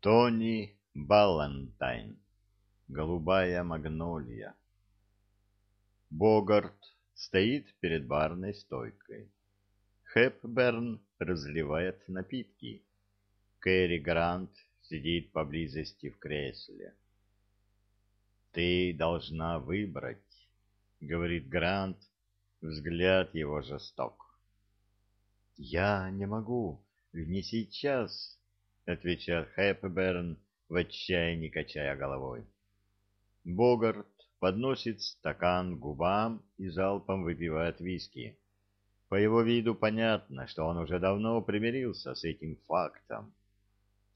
Тони Баллантайн. Голубая магнолия. Богарт стоит перед барной стойкой. Хепберн разливает напитки. Кэрри Грант сидит поблизости в кресле. «Ты должна выбрать», — говорит Грант, взгляд его жесток. «Я не могу, не сейчас», отвечает Хэпберн, в отчаянии качая головой. Богарт подносит стакан губам и залпом выпивает виски. По его виду понятно, что он уже давно примирился с этим фактом.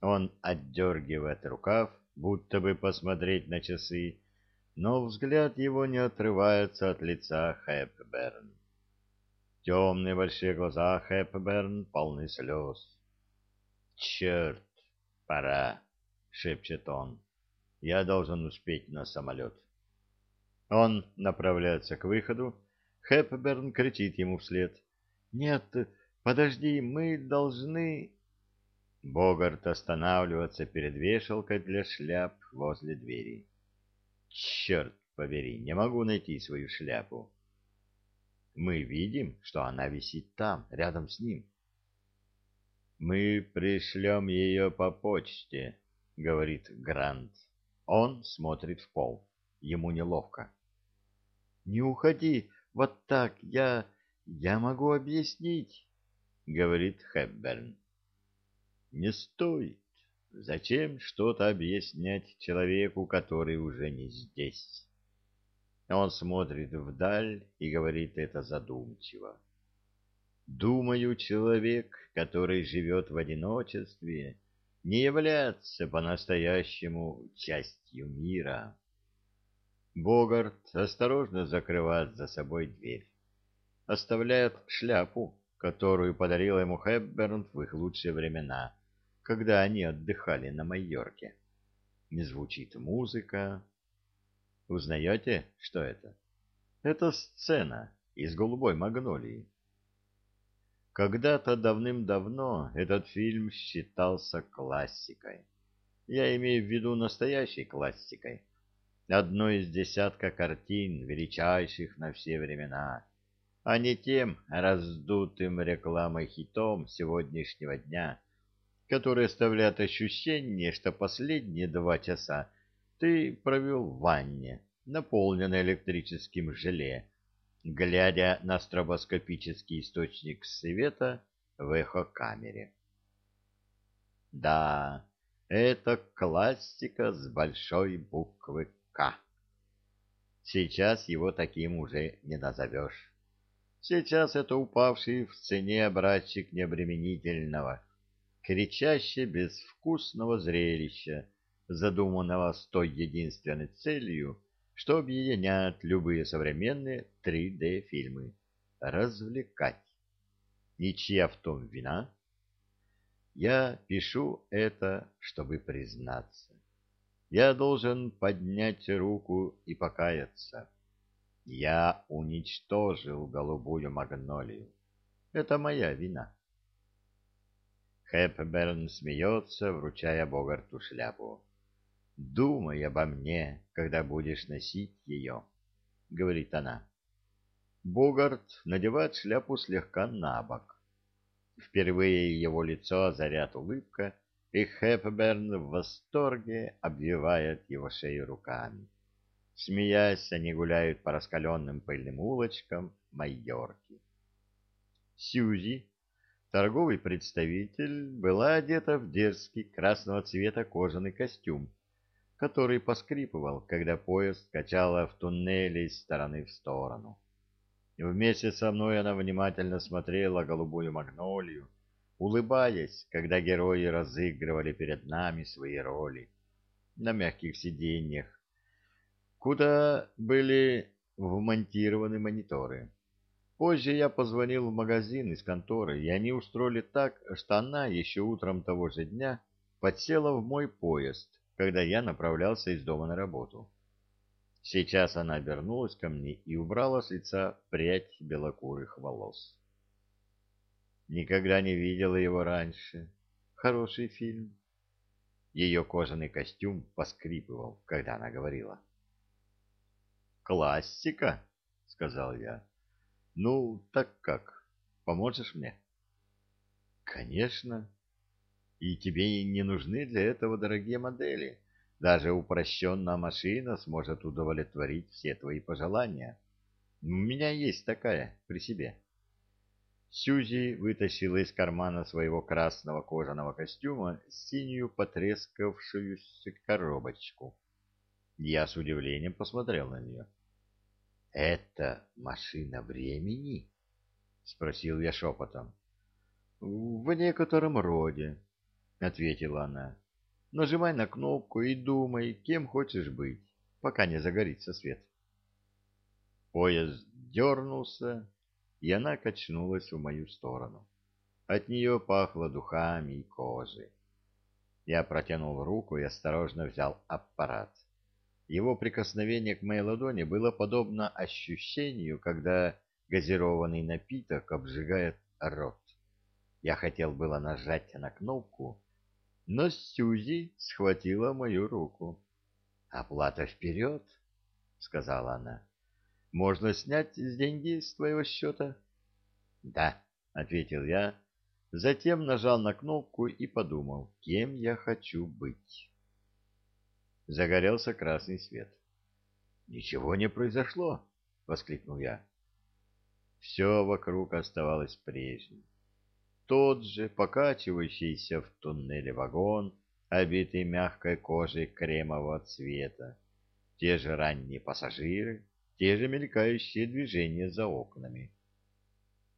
Он отдергивает рукав, будто бы посмотреть на часы, но взгляд его не отрывается от лица Хэпберн. Темные большие глаза Хэпберн полны слез. «Черт, пора!» — шепчет он. «Я должен успеть на самолет». Он направляется к выходу. Хепберн кричит ему вслед. «Нет, подожди, мы должны...» Богарт останавливается перед вешалкой для шляп возле двери. «Черт побери, не могу найти свою шляпу». Мы видим, что она висит там, рядом с ним. «Мы пришлем ее по почте», — говорит Грант. Он смотрит в пол. Ему неловко. «Не уходи, вот так, я... я могу объяснить», — говорит Хэбберн. «Не стоит. Зачем что-то объяснять человеку, который уже не здесь?» Он смотрит вдаль и говорит это задумчиво. Думаю, человек, который живет в одиночестве, не является по-настоящему частью мира. Богарт осторожно закрывает за собой дверь. Оставляет шляпу, которую подарил ему Хэбберн в их лучшие времена, когда они отдыхали на Майорке. Не звучит музыка. Узнаете, что это? Это сцена из «Голубой магнолии». Когда-то давным-давно этот фильм считался классикой. Я имею в виду настоящей классикой. Одной из десятка картин, величайших на все времена, а не тем раздутым рекламой хитом сегодняшнего дня, который оставляет ощущение, что последние два часа ты провел в ванне, наполненной электрическим желе, глядя на стробоскопический источник света в эхокамере. Да, это классика с большой буквы «К». Сейчас его таким уже не назовешь. Сейчас это упавший в цене образчик необременительного, кричаще безвкусного зрелища, задуманного с той единственной целью, что объединяет любые современные 3D-фильмы — развлекать. Ничья в том вина. Я пишу это, чтобы признаться. Я должен поднять руку и покаяться. Я уничтожил голубую магнолию. Это моя вина. Хэпберн смеется, вручая Богарту шляпу. Думай обо мне, когда будешь носить ее, — говорит она. Богарт надевает шляпу слегка на бок. Впервые его лицо озарят улыбка, и Хэпберн в восторге обвивает его шею руками. Смеясь, они гуляют по раскаленным пыльным улочкам Майорки. Сьюзи, торговый представитель, была одета в дерзкий красного цвета кожаный костюм, который поскрипывал, когда поезд качало в туннеле из стороны в сторону. Вместе со мной она внимательно смотрела голубую магнолию, улыбаясь, когда герои разыгрывали перед нами свои роли на мягких сиденьях, куда были вмонтированы мониторы. Позже я позвонил в магазин из конторы, и они устроили так, что она еще утром того же дня подсела в мой поезд когда я направлялся из дома на работу. Сейчас она обернулась ко мне и убрала с лица прядь белокурых волос. Никогда не видела его раньше. Хороший фильм. Ее кожаный костюм поскрипывал, когда она говорила. «Классика», — сказал я. «Ну, так как? Поможешь мне?» «Конечно. И тебе не нужны для этого дорогие модели. Даже упрощенная машина сможет удовлетворить все твои пожелания. У меня есть такая при себе». Сьюзи вытащила из кармана своего красного кожаного костюма синюю потрескавшуюся коробочку. Я с удивлением посмотрел на нее. — Это машина времени? — спросил я шепотом. — В некотором роде, — ответила она. — Нажимай на кнопку и думай, кем хочешь быть, пока не загорится свет. Поезд дернулся, и она качнулась в мою сторону. От нее пахло духами и кожей. Я протянул руку и осторожно взял аппарат. Его прикосновение к моей ладони было подобно ощущению, когда газированный напиток обжигает рот. Я хотел было нажать на кнопку, но Сьюзи схватила мою руку. «Оплата вперед!» — сказала она. Можно снять деньги с твоего счета? — Да, — ответил я, затем нажал на кнопку и подумал, кем я хочу быть. Загорелся красный свет. — Ничего не произошло, — воскликнул я. Все вокруг оставалось прежним. Тот же покачивающийся в туннеле вагон, обитый мягкой кожей кремового цвета, те же ранние пассажиры, те же мелькающие движения за окнами.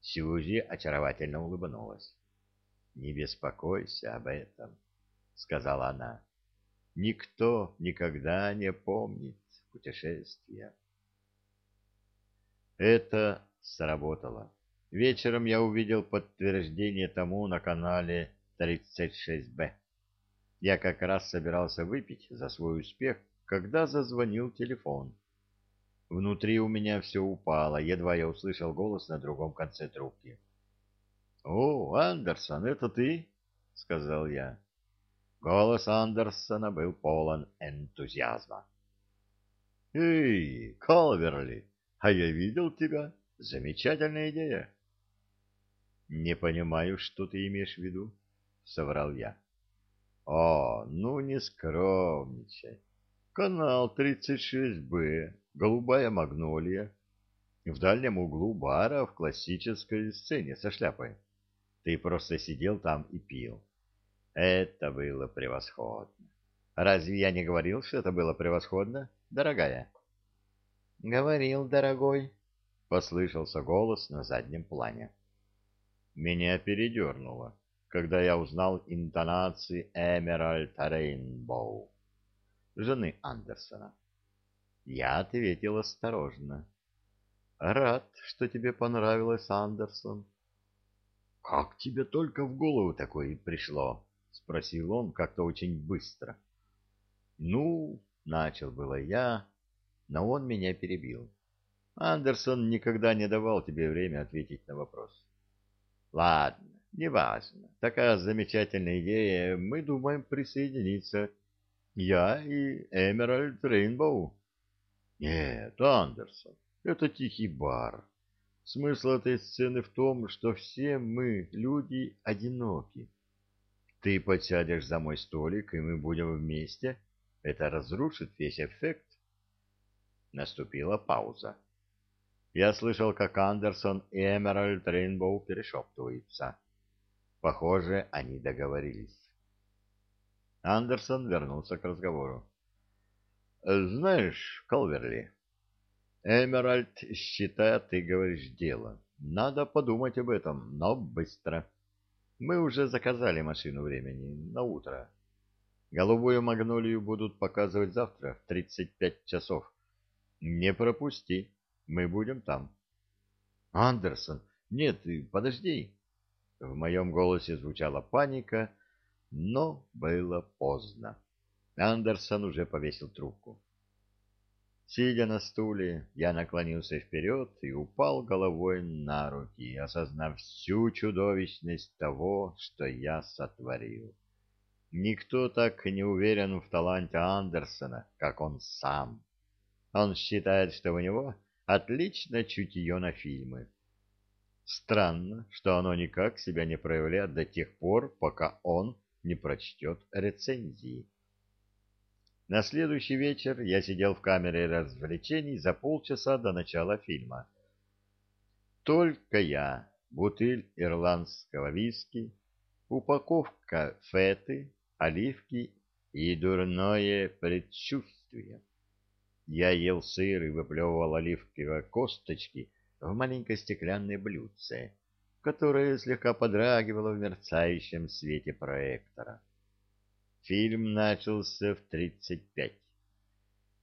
Сьюзи очаровательно улыбнулась. — Не беспокойся об этом, — сказала она. — Никто никогда не помнит путешествия. Это сработало. Вечером я увидел подтверждение тому на канале 36Б. Я как раз собирался выпить за свой успех, когда зазвонил телефон. Внутри у меня все упало, едва я услышал голос на другом конце трубки. — О, Андерсон, это ты? — сказал я. Голос Андерсона был полон энтузиазма. — Эй, Калверли, а я видел тебя. Замечательная идея. — Не понимаю, что ты имеешь в виду, — соврал я. — О, ну не скромничай. Канал 36Б голубая магнолия, в дальнем углу бара в классической сцене со шляпой. Ты просто сидел там и пил. Это было превосходно. Разве я не говорил, что это было превосходно, дорогая? Говорил, дорогой, послышался голос на заднем плане. Меня передернуло, когда я узнал интонации Эмеральд Рейнбоу, жены Андерсона. Я ответил осторожно. «Рад, что тебе понравилось, Андерсон». «Как тебе только в голову такое пришло?» — спросил он как-то очень быстро. «Ну, — начал было я, но он меня перебил. Андерсон никогда не давал тебе время ответить на вопрос. Ладно, неважно. Такая замечательная идея. Мы думаем присоединиться. Я и Эмеральд Рейнбоу. Нет, Андерсон, это тихий бар. Смысл этой сцены в том, что все мы, люди, одиноки. Ты подсядешь за мой столик, и мы будем вместе. Это разрушит весь эффект. Наступила пауза. Я слышал, как Андерсон и Эмеральд Рейнбоу перешептываются. Похоже, они договорились. Андерсон вернулся к разговору. Знаешь, Калверли, Эмеральд считает, ты говоришь дело. Надо подумать об этом, но быстро. Мы уже заказали машину времени на утро. Голубую магнолию будут показывать завтра в 35 часов. Не пропусти, мы будем там. Андерсон, нет, подожди. В моем голосе звучала паника, но было поздно. Андерсон уже повесил трубку. Сидя на стуле, я наклонился вперед и упал головой на руки, осознав всю чудовищность того, что я сотворил. Никто так не уверен в таланте Андерсона, как он сам. Он считает, что у него отличное чутье на фильмы. Странно, что оно никак себя не проявляет до тех пор, пока он не прочтет рецензии. На следующий вечер я сидел в камере развлечений за полчаса до начала фильма. Только я, бутыль ирландского виски, упаковка феты, оливки и дурное предчувствие. Я ел сыр и выплевывал оливковые косточки в маленькое стеклянное блюдце, которое слегка подрагивало в мерцающем свете проектора. Фильм начался в тридцать пять.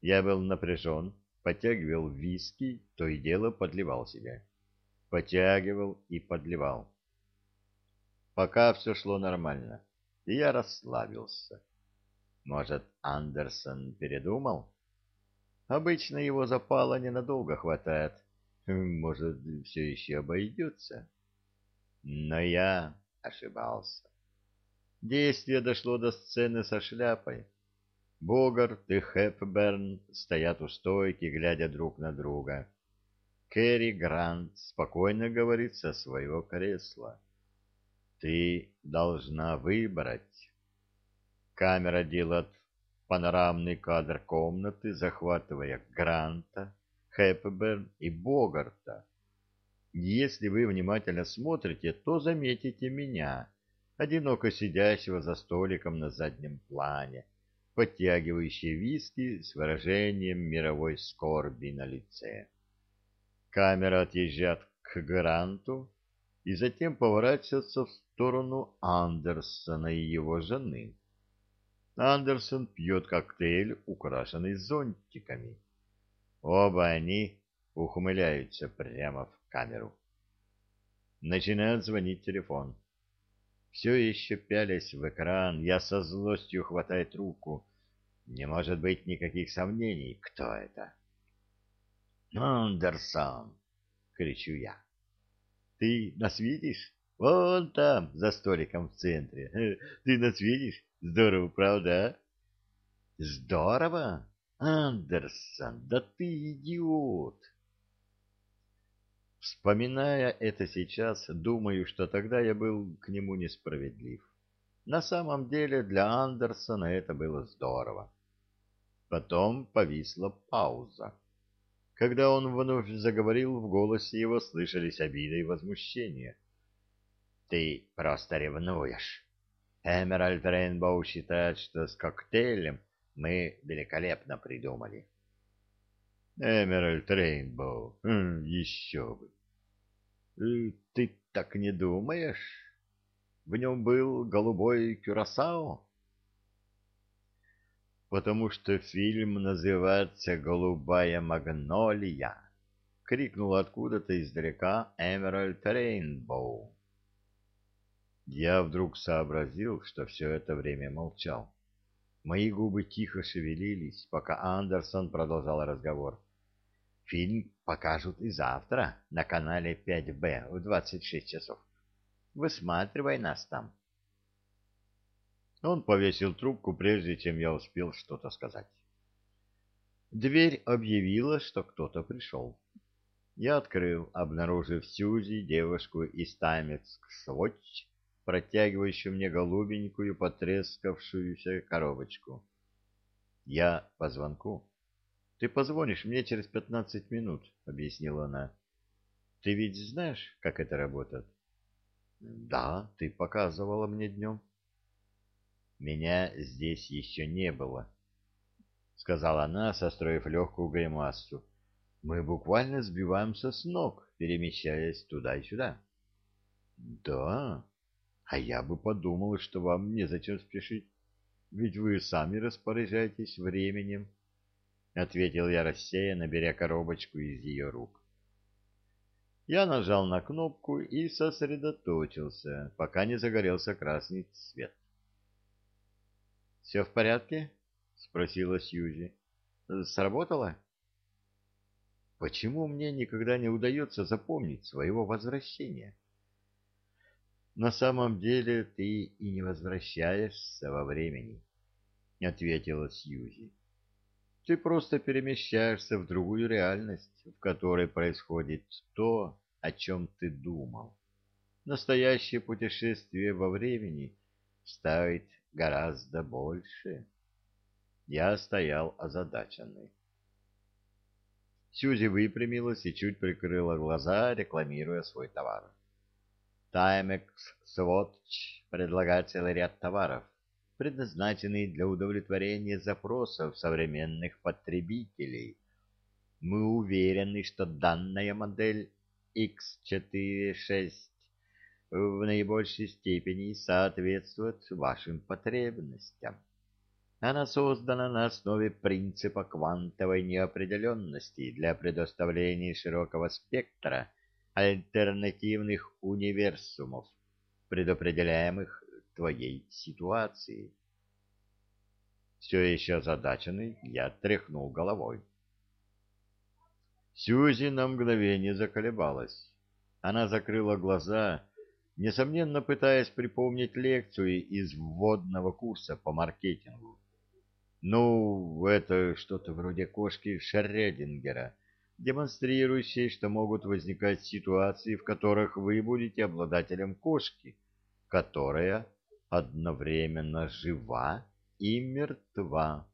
Я был напряжен, подтягивал виски, то и дело подливал себе. Потягивал и подливал. Пока все шло нормально, и я расслабился. Может, Андерсон передумал? Обычно его запала ненадолго хватает. Может, все еще обойдется? Но я ошибался. Действие дошло до сцены со шляпой. Богарт и Хепберн стоят у стойки, глядя друг на друга. Кэрри Грант спокойно говорит со своего кресла. «Ты должна выбрать». Камера делает панорамный кадр комнаты, захватывая Гранта, Хепберн и Богарта. Если вы внимательно смотрите, то заметите меня — одиноко сидящего за столиком на заднем плане, подтягивающий виски с выражением мировой скорби на лице. Камера отъезжает к Гранту и затем поворачивается в сторону Андерсона и его жены. Андерсон пьет коктейль, украшенный зонтиками. Оба они ухмыляются прямо в камеру. Начинает звонить телефон. Все еще пялясь в экран, я со злостью хватаю трубку. Не может быть никаких сомнений, кто это. «Андерсон!» — кричу я. «Ты нас видишь? Вон там, за столиком в центре. Ты нас видишь? Здорово, правда, а?» «Здорово? Андерсон, да ты идиот!» Вспоминая это сейчас, думаю, что тогда я был к нему несправедлив. На самом деле для Андерсона это было здорово. Потом повисла пауза. Когда он вновь заговорил, в голосе его слышались обида и возмущение. «Ты просто ревнуешь. Эмеральд Рейнбоу считает, что с коктейлем мы великолепно придумали». Эмеральд Рейнбоу. Хм, еще бы. Ты так не думаешь? В нем был голубой кюрасао? Потому что фильм называется «Голубая магнолия», — крикнул откуда-то издалека Эмеральд Рейнбоу. Я вдруг сообразил, что все это время молчал. Мои губы тихо шевелились, пока Андерсон продолжал разговор. Фильм покажут и завтра на канале 5Б в 26 часов. Высматривай нас там. Он повесил трубку, прежде чем я успел что-то сказать. Дверь объявила, что кто-то пришел. Я открыл, обнаружив Сьюзи, девушку из Таймец Свотч, протягивающую мне голубенькую потрескавшуюся коробочку. Я по звонку. Ты позвонишь мне через пятнадцать минут, — объяснила она. — Ты ведь знаешь, как это работает? — Да, ты показывала мне днем. — Меня здесь еще не было, — сказала она, состроив легкую гримасу. — Мы буквально сбиваемся с ног, перемещаясь туда и сюда. — Да? А я бы подумала, что вам незачем спешить, ведь вы сами распоряжаетесь временем. —— ответил я рассеянно, беря коробочку из ее рук. Я нажал на кнопку и сосредоточился, пока не загорелся красный свет. — Все в порядке? — спросила Сьюзи. — Сработало? — Почему мне никогда не удается запомнить своего возвращения? — На самом деле ты и не возвращаешься во времени, — ответила Сьюзи. Ты просто перемещаешься в другую реальность, в которой происходит то, о чем ты думал. Настоящее путешествие во времени стоит гораздо больше. Я стоял озадаченный. Сьюзи выпрямилась и чуть прикрыла глаза, рекламируя свой товар. Timex Swatch предлагает целый ряд товаров, предназначенный для удовлетворения запросов современных потребителей. Мы уверены, что данная модель X46 в наибольшей степени соответствует вашим потребностям. Она создана на основе принципа квантовой неопределенности для предоставления широкого спектра альтернативных универсумов, предопределяемых твоей ситуацией. Все еще озадаченный, я тряхнул головой. Сьюзи на мгновение заколебалась. Она закрыла глаза, несомненно пытаясь припомнить лекцию из вводного курса по маркетингу. Ну, это что-то вроде кошки Шреддингера, демонстрирующей, что могут возникать ситуации, в которых вы будете обладателем кошки, которая одновременно жива и мертва.